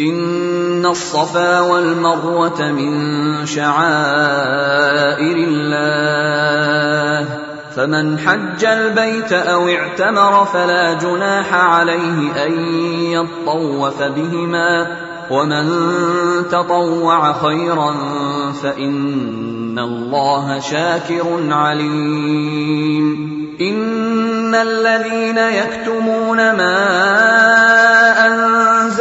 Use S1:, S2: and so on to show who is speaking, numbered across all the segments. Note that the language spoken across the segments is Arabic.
S1: إن الصفا والمروة من شعائر الله. فمن حج البيت أو اعتمر فلا جناح عليه أن يطوف بهما. ومن تطوع خيرا فإن الله شاكر عليم. إن الذين يكتمون ما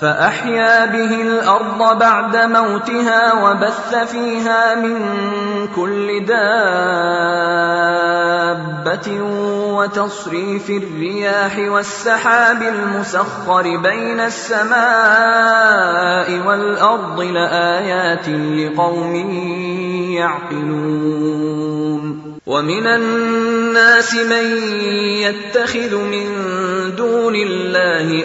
S1: فأحيا به الأرض بعد موتها وبث فيها من كل دابة وتصريف الرياح والسحاب المسخر بين السماء والأرض لآيات لقوم يعقلون. ومن الناس من يتخذ من دون الله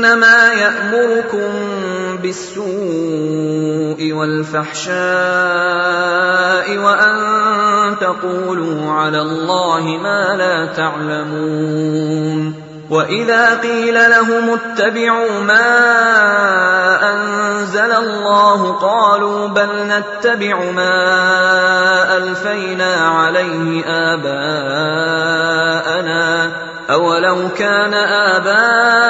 S1: إنما يأمركم بالسوء والفحشاء وأن تقولوا على الله ما لا تعلمون وإذا قيل لهم اتبعوا ما أنزل الله قالوا بل نتبع ما ألفينا عليه آباءنا أولو كان يعقلون